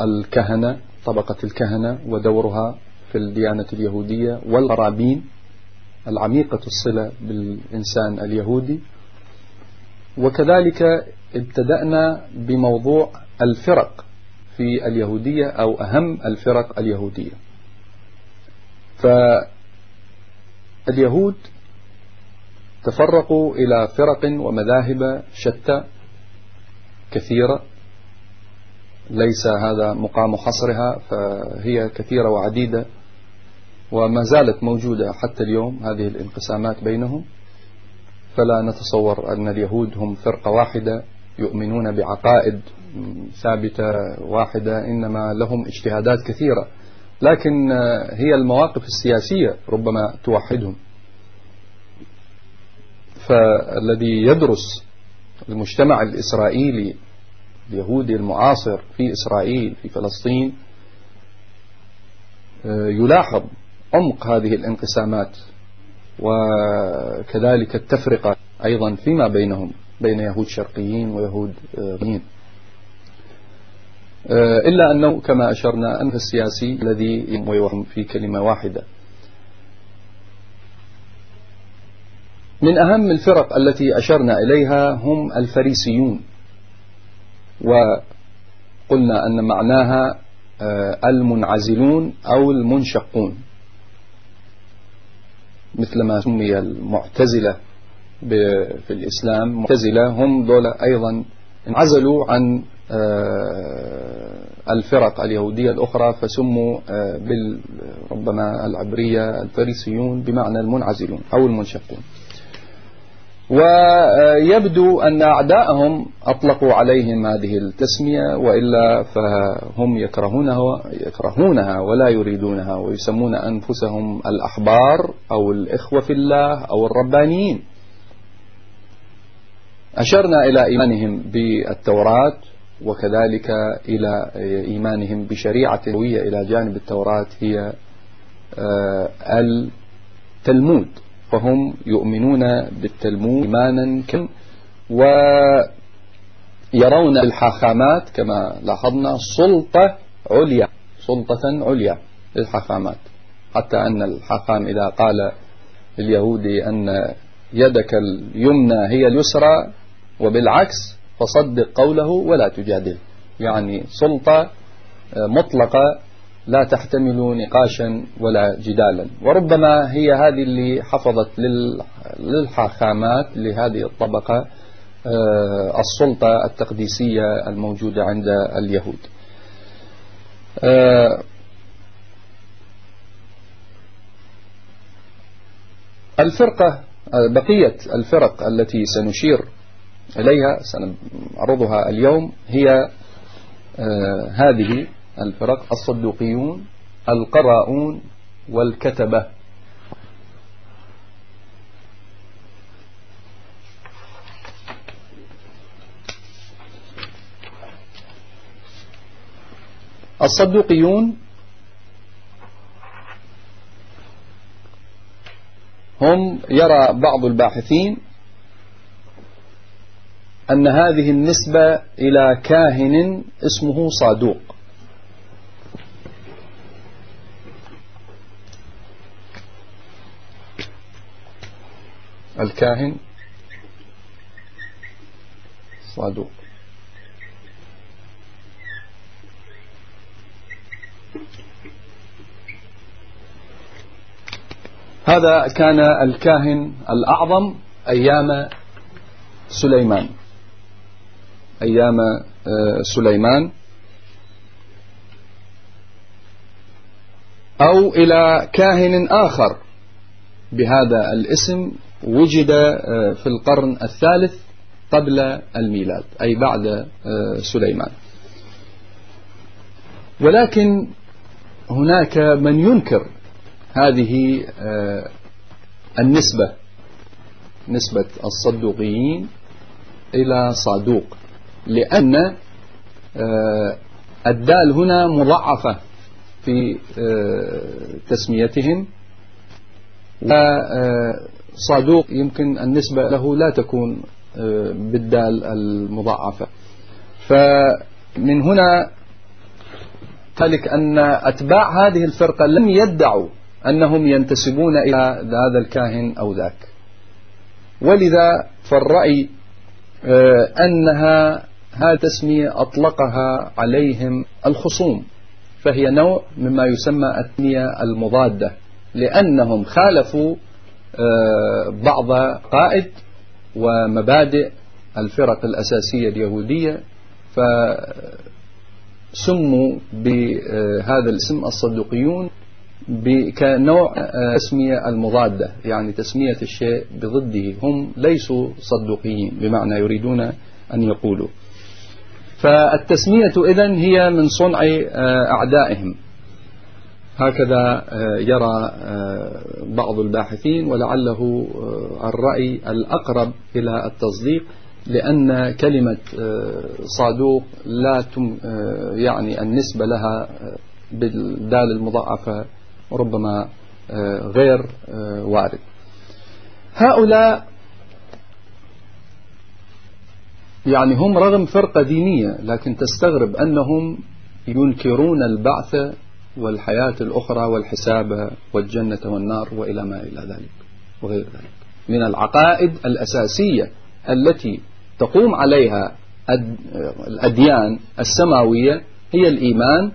الكهنة طبقة الكهنة ودورها في الديانة اليهودية والغرابين العميقة الصلة بالإنسان اليهودي. وكذلك ابتدأنا بموضوع الفرق في اليهودية أو أهم الفرق اليهودية. فاليهود تفرقوا إلى فرق ومذاهب شتى كثيرة. ليس هذا مقام حصرها فهي كثيرة وعديدة وما زالت موجودة حتى اليوم هذه الانقسامات بينهم. فلا نتصور أن اليهود هم فرقة واحدة يؤمنون بعقائد ثابتة واحدة إنما لهم اجتهادات كثيرة. لكن هي المواقف السياسية ربما توحدهم. فالذي يدرس المجتمع الإسرائيلي اليهودي المعاصر في إسرائيل في فلسطين يلاحظ عمق هذه الانقسامات وكذلك التفرقة أيضا فيما بينهم بين يهود شرقيين ويهود غربيين إلا أنه كما أشرنا أنه السياسي الذي يوهم في كلمة واحدة. من أهم الفرق التي أشرنا إليها هم الفريسيون. وقلنا أن معناها المنعزلون أو المنشقون. مثل ما سمي المعتزلة في الإسلام معتزلة هم دول أيضا انعزلوا عن الفرق اليهودية الأخرى فسموا ربما العبرية الفريسيون بمعنى المنعزلون أو المنشقون. ويبدو أن أعداءهم أطلقوا عليهم هذه التسمية وإلا فهم يكرهونها, يكرهونها ولا يريدونها ويسمون أنفسهم الأحبار أو الإخوة في الله أو الربانيين. أشرنا إلى إيمانهم بالتوراة وكذلك إلى إيمانهم بشريعة إلى جانب التوراة هي التلمود. فهم يؤمنون بالتلمود إيمانا كم ويرون الحاخامات كما لاحظنا سلطة عليا سلطة عليا للحاخامات حتى أن الحاخام إذا قال اليهودي أن يدك اليمنى هي اليسرى وبالعكس فصدق قوله ولا تجادل. يعني سلطة مطلقة لا تحتمل نقاشا ولا جدالا. وربما هي هذه اللي حفظت للحاخامات لهذه الطبقة السلطة التقديسية الموجودة عند اليهود. الفرقة بقية الفرق التي سنشير إليها سنعرضها اليوم هي هذه الفرق الصدوقيون القراؤون والكتبة. الصدوقيون هم يرى بعض الباحثين أن هذه النسبة إلى كاهن اسمه صادوق. الكاهن. صادوق هذا كان الكاهن الأعظم أيام سليمان. أيام سليمان. أو إلى كاهن آخر بهذا الاسم وجد في القرن الثالث قبل الميلاد أي بعد سليمان. ولكن هناك من ينكر هذه النسبة نسبة الصدوقيين إلى صادوق لأن الدال هنا مضعفة في تسميتهم. وصادوق يمكن النسبة له لا تكون بالدال المضاعفة. فمن هنا ذلك أن أتباع هذه الفرقة لم يدعوا أنهم ينتسبون إلى هذا الكاهن أو ذاك. ولذا فالرأي آه، أنها هذه التسمية أطلقها عليهم الخصوم. فهي نوع مما يسمى التسمية المضادة لأنهم خالفوا آه، بعض قائد ومبادئ الفرق الأساسية اليهودية فسموا بهذا الاسم الصدوقيون كنوع تسمية المضادة يعني تسمية الشيء بضده. هم ليسوا صدوقيين بمعنى يريدون أن يقولوا. فالتسمية إذن هي من صنع أعدائهم. هكذا آه، يرى بعض الباحثين ولعله الرأي الأقرب إلى التصديق لأن كلمة صادوق لا يعني النسبة لها بالدال المضاعفة ربما آه، غير آه، وارد. هؤلاء يعني هم رغم فرقة دينية لكن تستغرب أنهم ينكرون البعث والحياة الأخرى والحساب والجنة والنار وإلى ما إلى ذلك وغير ذلك. من العقائد الأساسية التي تقوم عليها الأديان السماوية هي الإيمان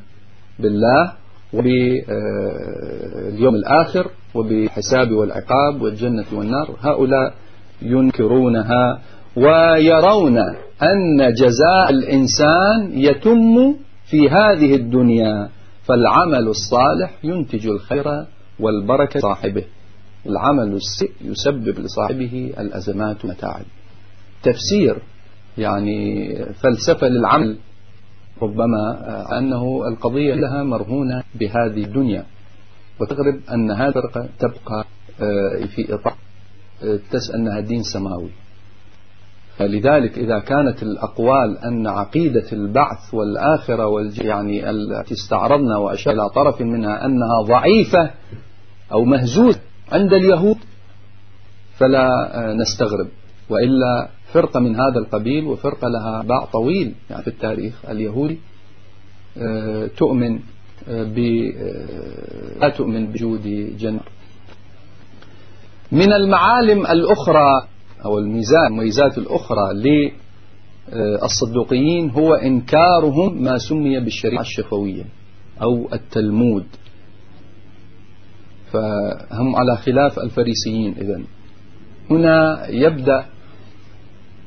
بالله وباليوم الآخر وبالحساب والعقاب والجنة والنار. هؤلاء ينكرونها ويرون أن جزاء الإنسان يتم في هذه الدنيا فالعمل الصالح ينتج الخير والبركة صاحبه العمل السيء يسبب لصاحبه الأزمات والمتاعب تفسير يعني فلسفة للعمل ربما أنه القضية لها مرهونة بهذه الدنيا. وتغرب أن هذه الفرقة تبقى آه، في إطار آه، تسأل أنها دين سماوي. فلذلك إذا كانت الأقوال أن عقيدة البعث والآخرة والج... يعني التي استعرضنا وأشار إلى طرف منها أنها ضعيفة أو مهزوزة عند اليهود فلا آه، نستغرب. وإلا فرقة من هذا القبيل وفرقة لها باع طويل يعني في التاريخ اليهودي آه، تؤمن آه، ب لا تؤمن بوجود جنة. من المعالم الأخرى أو الميزان الميزات الأخرى للصدوقيين هو إنكارهم ما سمي بالشريعة الشفوية أو التلمود. فهم على خلاف الفريسيين. إذن هنا يبدأ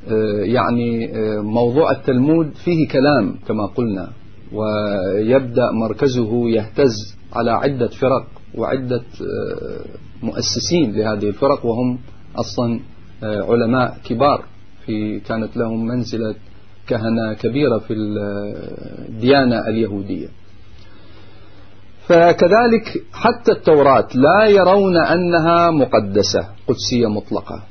آه، يعني آه، موضوع التلمود فيه كلام كما قلنا ويبدأ مركزه يهتز على عدة فرق وعدة آه، مؤسسين لهذه الفرق وهم أصلا علماء كبار في كانت لهم منزلة كهنة كبيرة في الديانة اليهودية. فكذلك حتى التوراة لا يرون أنها مقدسة قدسية مطلقة.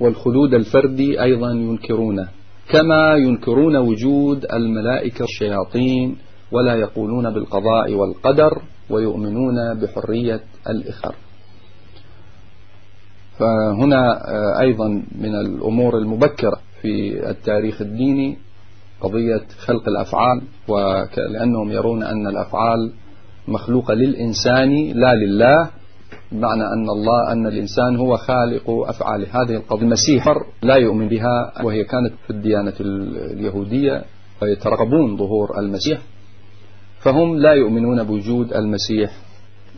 والخلود الفردي أيضا ينكرونه كما ينكرون وجود الملائكة والشياطين ولا يقولون بالقضاء والقدر ويؤمنون بحرية الإخر. فهنا آه، أيضا من الأمور المبكرة في التاريخ الديني قضية خلق الأفعال ولأنهم يرون أن الأفعال مخلوقة للإنسان لا لله. بمعنى أن الله أن الإنسان هو خالق أفعاله هذه القضية المسيح لا يؤمن بها وهي كانت في الديانة اليهودية ويترقبون ظهور المسيح. فهم لا يؤمنون بوجود المسيح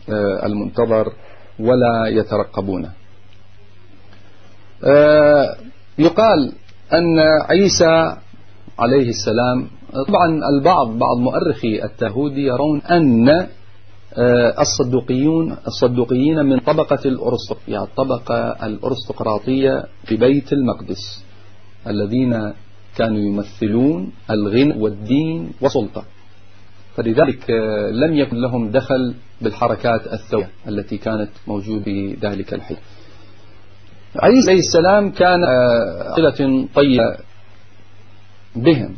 آه، المنتظر ولا يترقبونه. يقال أن عيسى عليه السلام طبعا البعض بعض مؤرخي التهودي يرون أن آه، الصدوقيون الصدوقيين من طبقة الأرسطق يعني الطبقة الأرسطقراطية في بيت المقدس الذين كانوا يمثلون الغنى والدين والسلطة فلذلك آه، لم يكن لهم دخل بالحركات الثورة التي كانت موجودة في ذلك الحين. عيسى عليه السلام كان آه، صلة طيبة بهم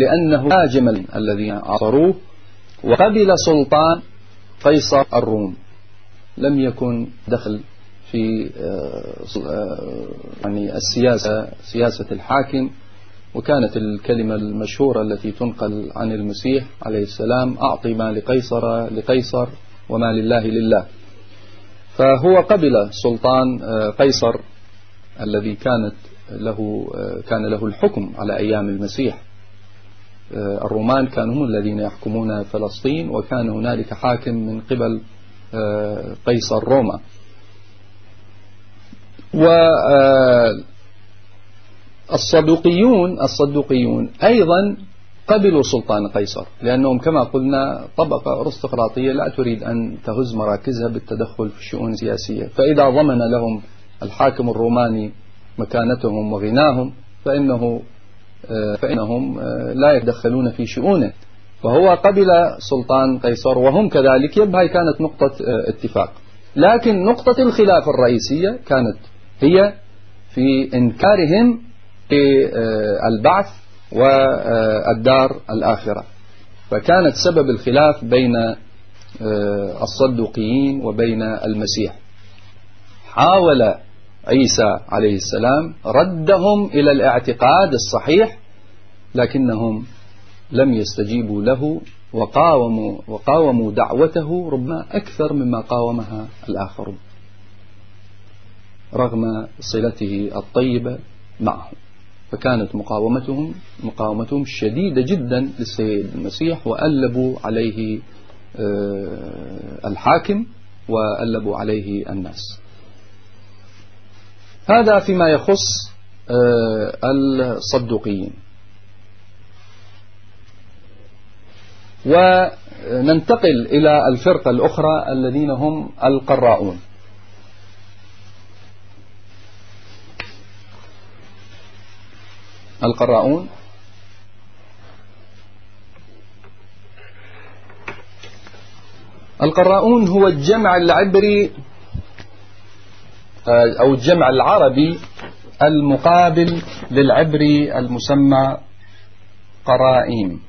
لأنه هاجم الذين عصروه وقبل سلطان قيصر الروم. لم يكن دخل في آه، آه، يعني السياسة سياسة الحاكم وكانت الكلمة المشهورة التي تنقل عن المسيح عليه السلام أعطي ما لقيصر لقيصر وما لله لله. فهو قبل سلطان آه، قيصر الذي كانت له آه، كان له الحكم على أيام المسيح. آه، الرومان كانوا هم الذين يحكمون فلسطين وكان هنالك حاكم من قبل قيصر روما. والصدوقيون الصدوقيون أيضا قبلوا سلطان قيصر لأنهم كما قلنا طبقة أرستقراطية لا تريد أن تهز مراكزها بالتدخل في الشؤون السياسية فإذا ضمن لهم الحاكم الروماني مكانتهم وغناهم فإنه آه، فإنهم آه، لا يتدخلون في شؤونه. فهو قبل سلطان قيصر وهم كذلك يبقى كانت نقطة آه، اتفاق. لكن نقطة الخلاف الرئيسية كانت هي في إنكارهم البعث والدار الآخرة. فكانت سبب الخلاف بين آه، الصدوقيين وبين المسيح. حاول عيسى عليه السلام ردهم إلى الاعتقاد الصحيح لكنهم لم يستجيبوا له وقاوموا, وقاوموا دعوته ربما أكثر مما قاومها الآخرون رغم صلته الطيبة معهم. فكانت مقاومتهم مقاومتهم شديدة جدا للسيد المسيح وألبوا عليه آه، الحاكم وألبوا عليه الناس. هذا فيما يخص آه، الصدوقيين. وننتقل إلى الفرقة الأخرى الذين هم القراؤون. القراؤون. القراؤون هو الجمع العبري آه، أو الجمع العربي المقابل للعبري المسمى قرائم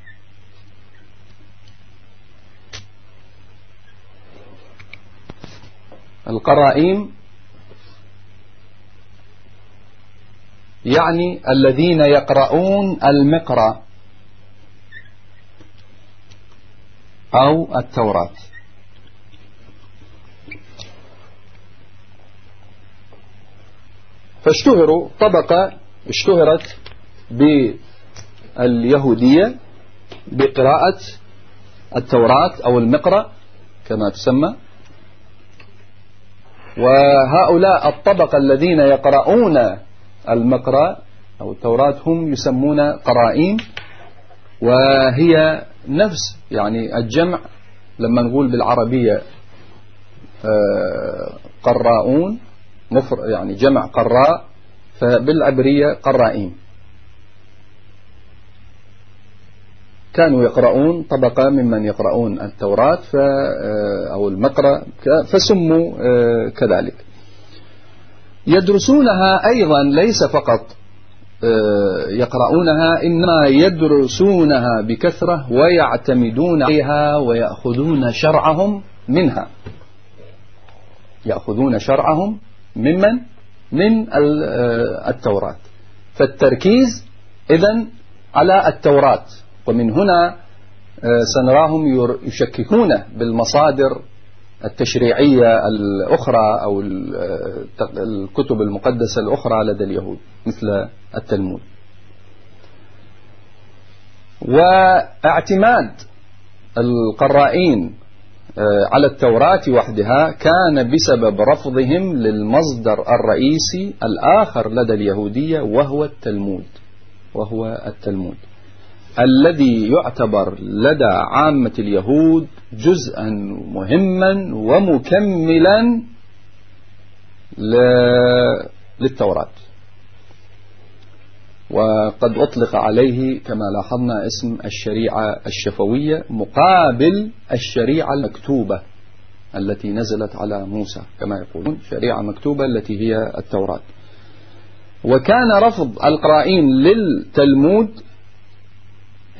القرائم يعني الذين يقرؤون المقرأ أو التوراة. فاشتهروا طبقة اشتهرت باليهودية بقراءة التوراة أو المقرأ كما تسمى. وهؤلاء الطبقة الذين يقرؤون المقرأ أو التوراة هم يسمون قرائين وهي نفس يعني الجمع لما نقول بالعربية آه، قراؤون مفر يعني جمع قراء فبالعبرية قرائين كانوا يقرؤون طبقة ممن يقرؤون التوراة آه، أو المقرأ فسموا آه، كذلك. يدرسونها أيضا ليس فقط آه، يقرؤونها إنما يدرسونها بكثرة ويعتمدون عليها ويأخذون شرعهم منها. يأخذون شرعهم ممن؟ من آه، التوراة. فالتركيز إذن على التوراة. ومن هنا آه، سنراهم يشككون بالمصادر التشريعية الأخرى أو الكتب المقدسة الأخرى لدى اليهود مثل التلمود. واعتماد القرائين آه، على التوراة وحدها كان بسبب رفضهم للمصدر الرئيسي الآخر لدى اليهودية وهو التلمود وهو التلمود. الذي يعتبر لدى عامة اليهود جزءا مهما ومكملا للتوراة. وقد أطلق عليه كما لاحظنا اسم الشريعة الشفوية مقابل الشريعة المكتوبة التي نزلت على موسى كما يقولون شريعة مكتوبة التي هي التوراة. وكان رفض القرائين للتلمود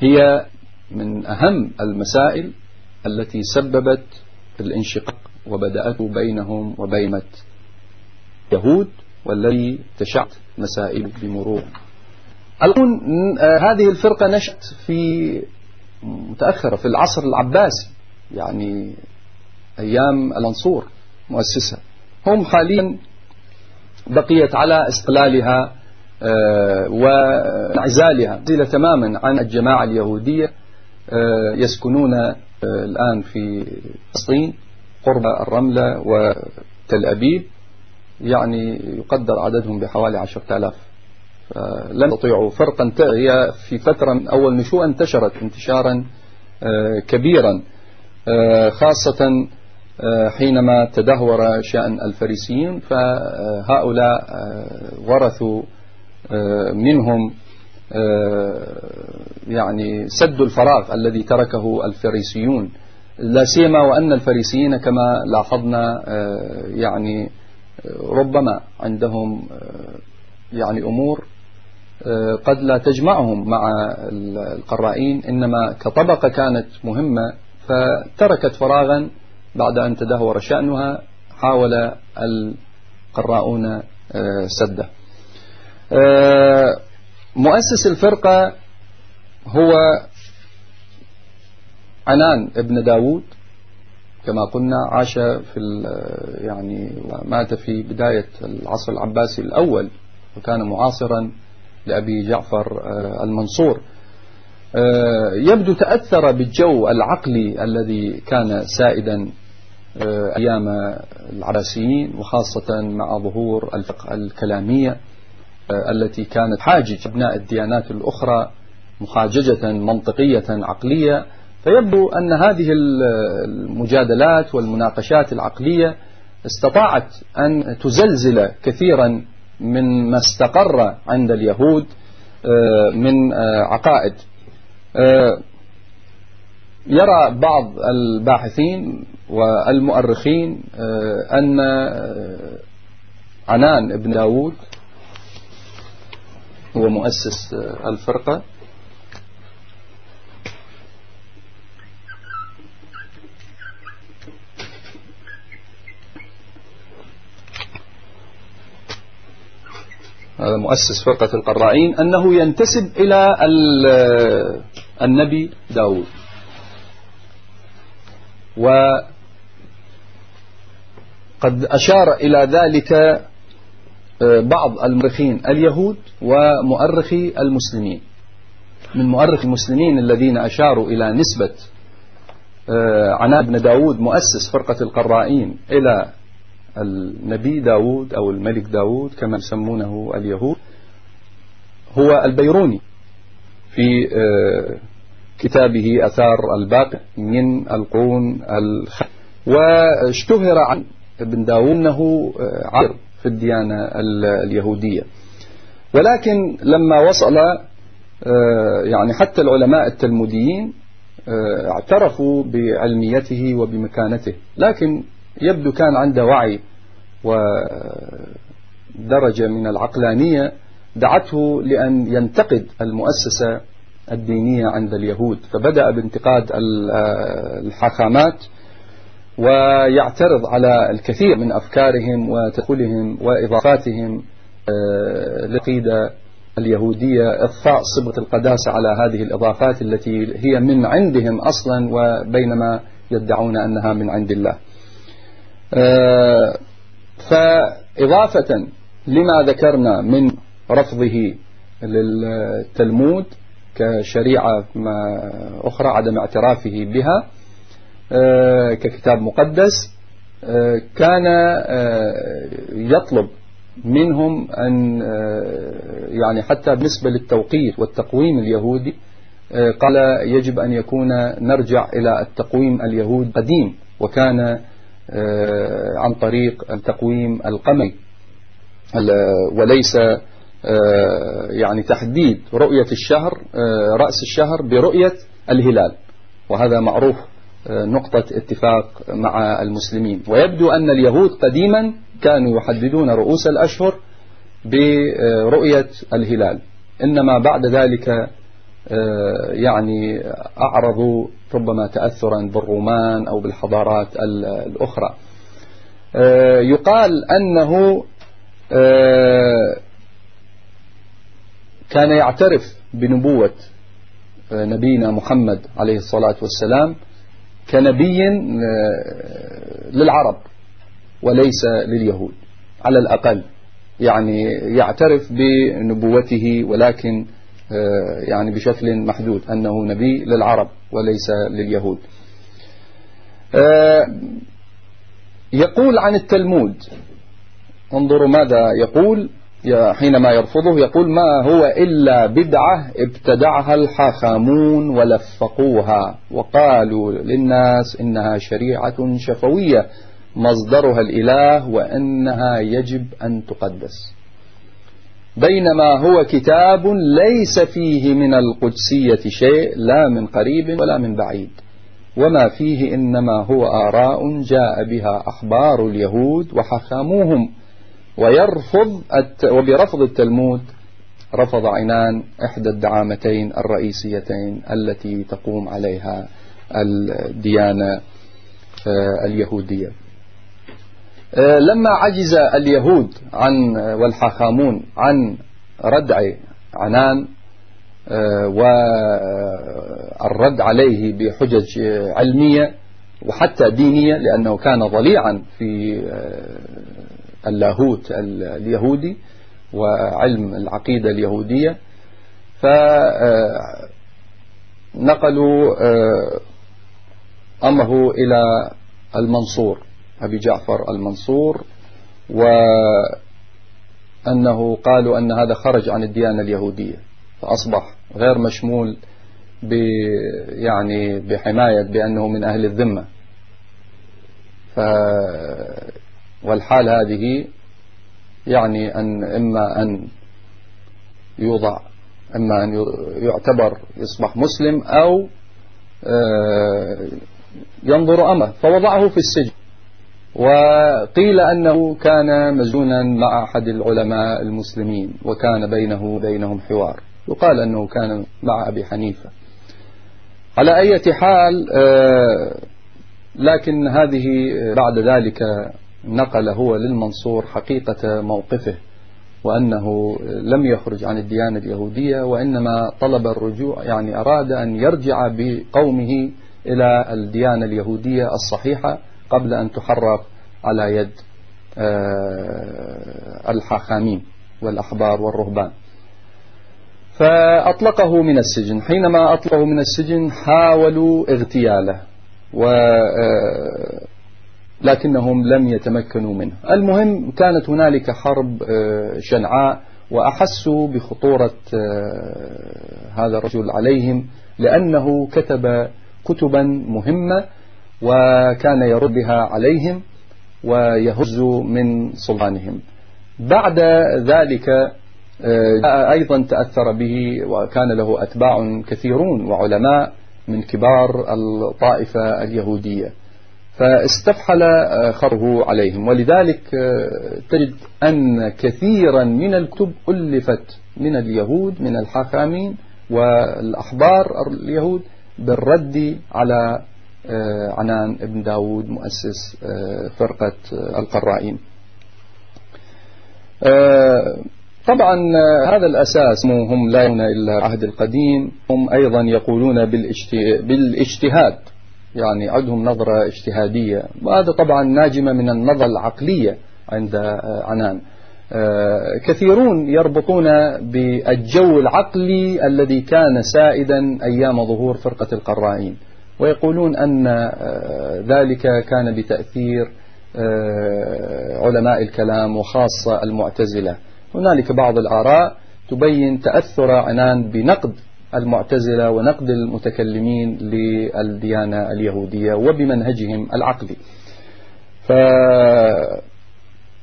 هي من أهم المسائل التي سببت الانشقاق وبدأته بينهم وبين يهود والذي تشعت مسائل بمرور. الآن هذه الفرقة نشأت في متأخرة في العصر العباسي يعني أيام المنصور مؤسسها هم حاليا بقيت على استقلالها آه، وانعزالها تماما عن الجماعة اليهودية آه، يسكنون آه، الآن في فلسطين قرب الرملة وتل أبيب يعني يقدر عددهم بحوالي عشرة آلاف. لم يستطيعوا فرقا هي في فترة من أول نشوء انتشرت انتشارا كبيرا. خاصة حينما تدهور شأن الفريسيين فهؤلاء ورثوا منهم يعني سد الفراغ الذي تركه الفريسيون. لا سيما وأن الفريسيين كما لاحظنا يعني ربما عندهم يعني أمور قد لا تجمعهم مع القرائين إنما كطبقة كانت مهمة فتركت فراغا بعد أن تدهور شأنها حاول القراؤون آه، سده. آه، مؤسس الفرقة هو عنان ابن داود كما قلنا عاش في يعني مات في بداية العصر العباسي الأول وكان معاصرا لأبي جعفر آه، المنصور. يبدو تأثر بالجو العقلي الذي كان سائدا آه، أيام العباسيين وخاصة مع ظهور الفقه الكلامية. آه، التي كانت حاجج أبناء الديانات الأخرى محاججة منطقية عقلية. فيبدو أن هذه المجادلات والمناقشات العقلية استطاعت أن تزلزل كثيرا من ما استقر عند اليهود آه، من عقائد. يرى بعض الباحثين والمؤرخين آه، أن آه، عنان ابن داود هو مؤسس آه، الفرقة. هذا مؤسس فرقة القرائين أنه ينتسب إلى النبي داود وقد أشار إلى ذلك آه، بعض المؤرخين اليهود ومؤرخي المسلمين. من مؤرخ المسلمين الذين أشاروا إلى نسبة آه، عناب بن داود مؤسس فرقة القرائين إلى النبي داود أو الملك داود كما يسمونه اليهود. هو البيروني في آه، كتابه أثار الباقي من القرون الخ واشتهر عن ابن داود أنه آه، عار في الديانة اليهودية. ولكن لما وصل آه، يعني حتى العلماء التلموديين آه، اعترفوا بعلميته وبمكانته. لكن يبدو كان عنده وعي ودرجة من العقلانية دعته لأن ينتقد المؤسسة الدينية عند اليهود. فبدأ بانتقاد الحاخامات ويعترض على الكثير من أفكارهم وتدخلهم وإضافاتهم آه، للقيدة اليهودية إضفاء صبغة القداسة على هذه الإضافات التي هي من عندهم أصلا وبينما يدعون أنها من عند الله. آه، فإضافة لما ذكرنا من رفضه للتلمود كشريعة أخرى عدم اعترافه بها ككتاب مقدس آه، كان آه، يطلب منهم أن يعني حتى بالنسبة للتوقيت والتقويم اليهودي قال يجب أن يكون نرجع إلى التقويم اليهود قديم وكان عن طريق التقويم القمري. وليس آه، يعني تحديد رؤية الشهر آه، رأس الشهر برؤية الهلال وهذا معروف. آه، نقطة اتفاق مع المسلمين. ويبدو أن اليهود قديما كانوا يحددون رؤوس الأشهر برؤية الهلال. إنما بعد ذلك يعني أعرضوا ربما تأثرا بالرومان أو بالحضارات الأخرى. يقال أنه كان يعترف بنبوة نبينا محمد عليه الصلاة والسلام كنبي للعرب وليس لليهود على الأقل. يعني يعترف بنبوته ولكن يعني بشكل محدود أنه نبي للعرب وليس لليهود. يقول عن التلمود انظروا ماذا يقول. حينما يرفضه يقول ما هو إلا بدعة ابتدعها الحاخامون ولفقوها وقالوا للناس إنها شريعة شفوية مصدرها الإله وأنها يجب أن تقدس. بينما هو كتاب ليس فيه من القدسية شيء لا من قريب ولا من بعيد. وما فيه إنما هو آراء جاء بها أخبار اليهود وحكموهم ويرفض وبرفض التلمود رفض عنان إحدى الدعامتين الرئيسيتين التي تقوم عليها الديانة آه، اليهودية. آه، لما عجز اليهود عن والحاخامون عن ردع عنان آه، والرد عليه بحجج علمية وحتى دينية لأنه كان ضليعا في اللاهوت اليهودي وعلم العقيدة اليهودية. فنقلوا آه، أمره إلى المنصور أبي جعفر المنصور وأنه قالوا أن هذا خرج عن الديانة اليهودية فأصبح غير مشمول ب يعني بحماية بأنه من أهل الذمة. والحال هذه يعني أن إما أن يوضع إما أن يعتبر يصبح مسلم أو آه، ينظر أمه فوضعه في السجن. وقيل أنه كان مزونا مع أحد العلماء المسلمين وكان بينه وبينهم حوار. يقال أنه كان مع أبي حنيفة. على أي حال آه، لكن هذه بعد ذلك نقل هو للمنصور حقيقة موقفه وأنه لم يخرج عن الديانة اليهودية وإنما طلب الرجوع يعني أراد أن يرجع بقومه إلى الديانة اليهودية الصحيحة قبل أن تحرر على يد آه، الحاخامين والأحبار والرهبان. فأطلقه من السجن. حينما أطلقه من السجن حاولوا اغتياله و آه، لكنهم لم يتمكنوا منه. المهم كانت هنالك حرب آه، شنعاء وأحسوا بخطورة آه، هذا الرجل عليهم لأنه كتب كتبا مهمة وكان يرد بها عليهم ويهز من سلطانهم. بعد ذلك آه، أيضا تأثر به وكان له أتباع كثيرون وعلماء من كبار الطائفة اليهودية. فاستفحل آه، خره عليهم. ولذلك آه، تجد أن كثيرا من الكتب ألفت من اليهود من الحاخامين والأحبار اليهود بالرد على آه، عنان ابن داود مؤسس فرقة القرائين طبعا هذا الأساس هم لا يرون إلا العهد القديم هم أيضا يقولون بالاجتهاد يعني عندهم نظرة اجتهادية. وهذا طبعا ناجمة من النظرة العقلية عند آه، عنان. آه، كثيرون يربطون بالجو العقلي الذي كان سائدا أيام ظهور فرقة القرائين. ويقولون أن آه، ذلك كان بتأثير علماء الكلام وخاصة المعتزلة. هنالك بعض الآراء تبين تأثر عنان بنقد المعتزلة ونقد المتكلمين للديانة اليهودية وبمنهجهم العقلي.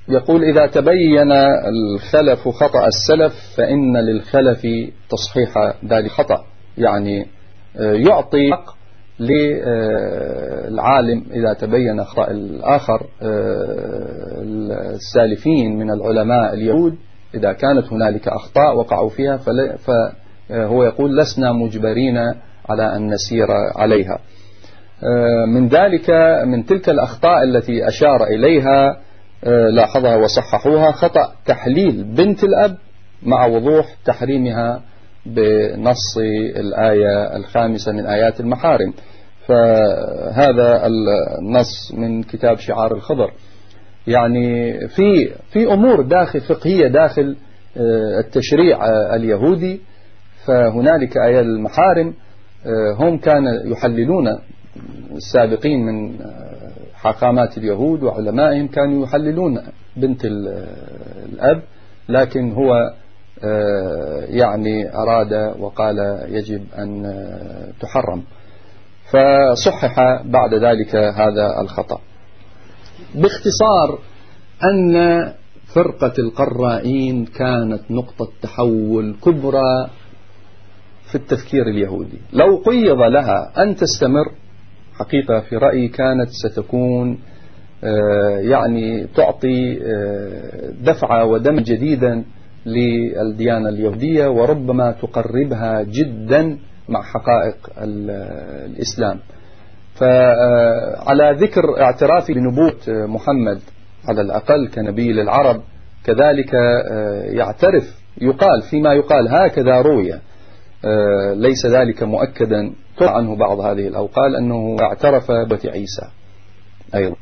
فيقول إذا تبين الخلف خطأ السلف فإن للخلف تصحيح ذلك الخطأ يعني آه، يعطي للعالم إذا تبين خطأ الآخر آه، السالفين من العلماء اليهود. إذا كانت هنالك أخطاء وقعوا فيها آه، هو يقول لسنا مجبرين على أن نسير عليها. آه، من ذلك من تلك الأخطاء التي أشار إليها آه، لاحظها وصححوها خطأ تحليل بنت الأب مع وضوح تحريمها بنص الآية الخامسة من آيات المحارم. فهذا النص من كتاب شعار الخضر. يعني في في أمور داخل فقهية داخل آه، التشريع اليهودي فهنالك آيات المحارم آه، هم كان يحللون السابقين من آه، حاخامات اليهود وعلمائهم كانوا يحللون بنت الأب لكن هو يعني أراد وقال يجب أن تحرم. فصحح بعد ذلك هذا الخطأ. باختصار أن فرقة القرائين كانت نقطة تحول كبرى في التفكير اليهودي. لو قيض لها أن تستمر حقيقة في رأيي كانت ستكون آه، يعني تعطي آه، دفعة ودم جديدا للديانة اليهودية وربما تقربها جدا مع حقائق الإسلام. فعلى ذكر اعترافي بنبوة محمد على الأقل كنبي للعرب كذلك آه، يعترف يقال فيما يقال هكذا روي. آه، ليس ذلك مؤكدا عنه بعض هذه الأوقال أنه اعترف بعيسى أيضا.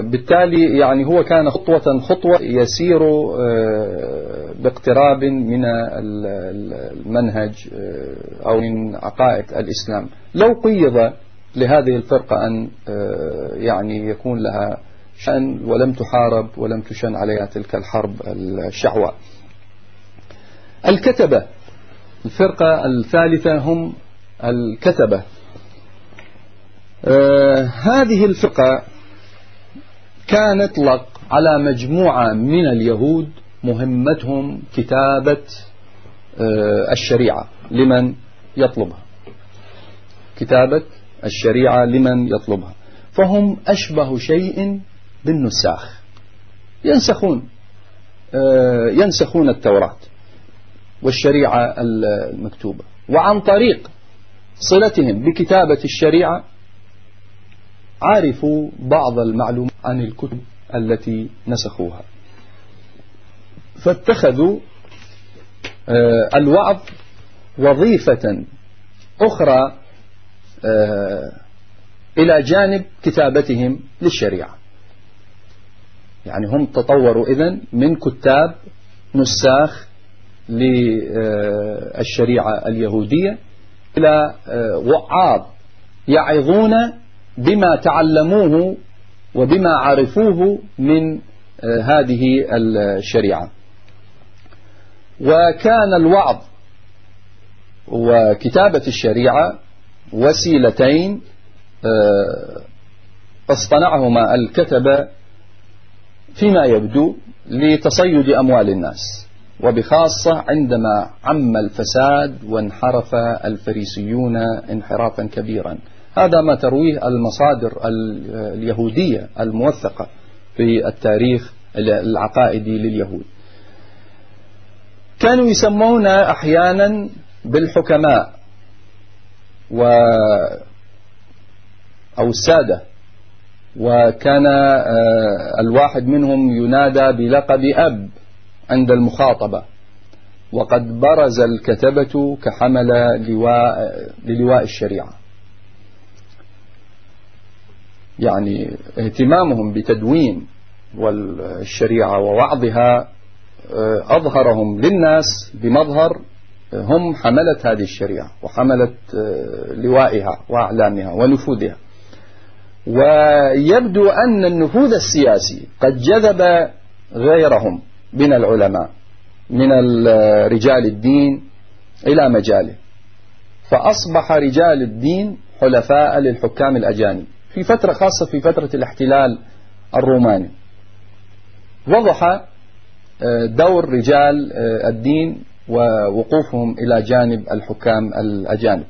بالتالي يعني هو كان خطوة خطوة يسير آه، باقتراب من المنهج آه، أو من عقائد الإسلام. لو قيض لهذه الفرقة أن آه، يعني يكون لها شأن ولم تحارب ولم تشن عليها تلك الحرب الشعواء الكتبة الفرقة الثالثة هم الكتبة. هذه الفرقة كان اطلق على مجموعة من اليهود مهمتهم كتابة آه، الشريعة لمن يطلبها. كتابة الشريعة لمن يطلبها. فهم أشبه شيء بالنساخ. ينسخون آه، ينسخون التوراة. والشريعة المكتوبة. وعن طريق صلتهم بكتابة الشريعة عرفوا بعض المعلومات عن الكتب التي نسخوها. فاتخذوا آه، الوعظ وظيفة أخرى آه، إلى جانب كتابتهم للشريعة. يعني هم تطوروا إذن من كتاب نساخ للشريعة اليهودية إلى آه، وعاظ يعظون بما تعلموه وبما عرفوه من آه، هذه الشريعة. وكان الوعظ وكتابة الشريعة وسيلتين آه، اصطنعهما الكتبة فيما يبدو لتصيد أموال الناس. وبخاصة عندما عم الفساد وانحرف الفريسيون انحرافا كبيرا. هذا ما ترويه المصادر اليهودية الموثقة في التاريخ العقائدي لليهود. كانوا يسمون أحيانا بالحكماء و أو السادة. وكان آه، الواحد منهم ينادى بلقب أب. عند المخاطبة. وقد برز الكتبة كحمل لواء للواء الشريعة. يعني اهتمامهم بتدوين والشريعة ووعظها آه، أظهرهم للناس بمظهر هم حملة هذه الشريعة وحملة آه، لوائها وأعلامها ونفوذها. ويبدو أن النفوذ السياسي قد جذب غيرهم. من العلماء من رجال الدين إلى مجاله. فأصبح رجال الدين حلفاء للحكام الأجانب في فترة خاصة في فترة الاحتلال الروماني. وضح آه، دور رجال آه، الدين ووقوفهم إلى جانب الحكام الأجانب.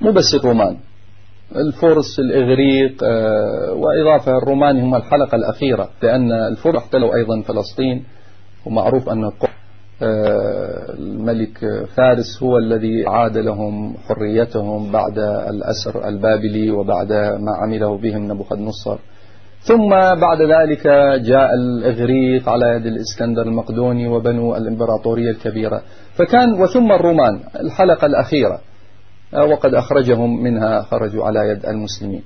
مو بس الرومان. الفرس الإغريق آه، وإضافة الرومان هم الحلقة الأخيرة لأن الفرس احتلوا أيضا فلسطين ومعروف أن الملك فارس هو الذي عاد لهم حريتهم بعد الأسر البابلي وبعد ما عمله بهم نبوخذ نصر ثم بعد ذلك جاء الإغريق على يد الإسكندر المقدوني وبنوا الإمبراطورية الكبيرة. فكان وثم الرومان الحلقة الأخيرة. وقد أخرجهم منها خرجوا على يد المسلمين.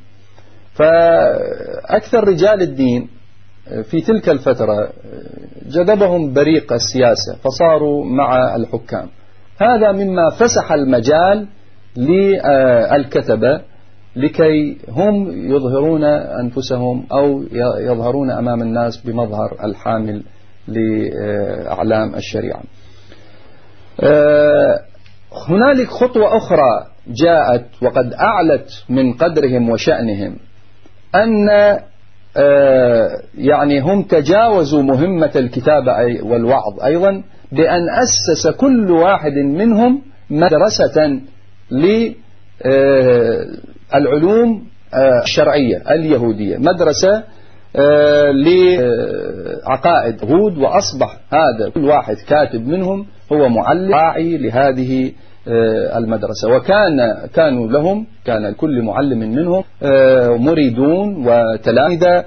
فأكثر رجال الدين في تلك الفترة جذبهم بريق السياسة فصاروا مع الحكام. هذا مما فسح المجال للكتبة لكي هم يظهرون أنفسهم أو يظهرون أمام الناس بمظهر الحامل لأعلام الشريعة. هنالك خطوة أخرى جاءت وقد أعلت من قدرهم وشأنهم أن يعني هم تجاوزوا مهمة الكتابة والوعظ أيضا بأن أسس كل واحد منهم مدرسة للعلوم الشرعية اليهودية مدرسة لعقائد هود وأصبح هذا كل واحد كاتب منهم هو معلم راعي لهذه المدرسة. وكان كانوا لهم كان كل معلم منهم مريدون وتلامذة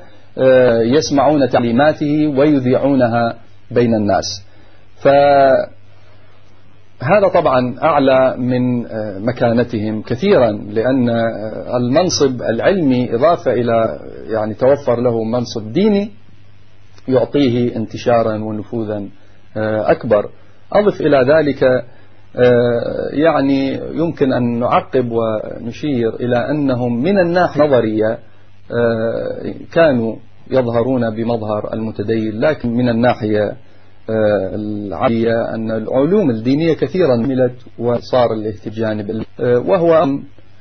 يسمعون تعليماته ويذيعونها بين الناس. فهذا طبعا أعلى من مكانتهم كثيرا لأن المنصب العلمي إضافة إلى يعني توفر له منصب ديني يعطيه انتشارا ونفوذا أكبر. أضف إلى ذلك يعني يمكن أن نعقب ونشير إلى أنهم من الناحية النظرية كانوا يظهرون بمظهر المتدين لكن من الناحية العالية أن العلوم الدينية كثيرا ملت وصار الاهتجان وهو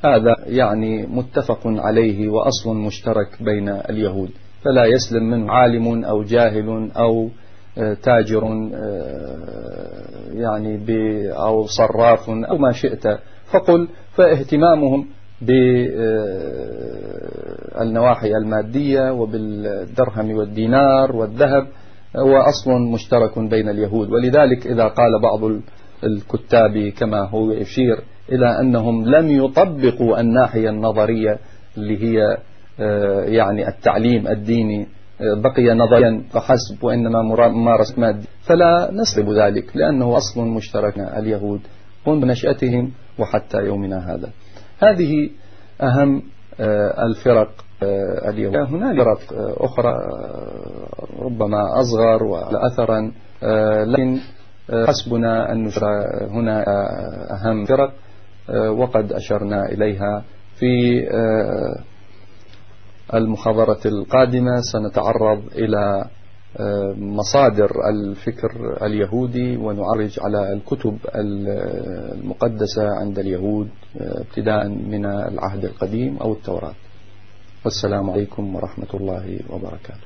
هذا يعني متفق عليه وأصل مشترك بين اليهود فلا يسلم منه عالم أو جاهل أو تاجر يعني أو صراف أو ما شئت. فقل فاهتمامهم بالنواحي المادية وبالدرهم والدينار والذهب هو أصل مشترك بين اليهود. ولذلك إذا قال بعض الكتاب كما هو يشير إلى أنهم لم يطبقوا الناحية النظرية اللي هي يعني التعليم الديني بقي نظريا فحسب وإنما ممارسة مادي فلا نسلب ذلك لأنه أصل مشترك اليهود منذ نشأتهم وحتى يومنا هذا. هذه أهم الفرق اليهود. هناك فرق أخرى ربما أصغر وأثرا لكن حسبنا أن هنا أهم فرق وقد أشرنا إليها في المحاضرة القادمة سنتعرض إلى مصادر الفكر اليهودي ونعرج على الكتب المقدسة عند اليهود ابتداء من العهد القديم أو التوراة. والسلام عليكم ورحمة الله وبركاته.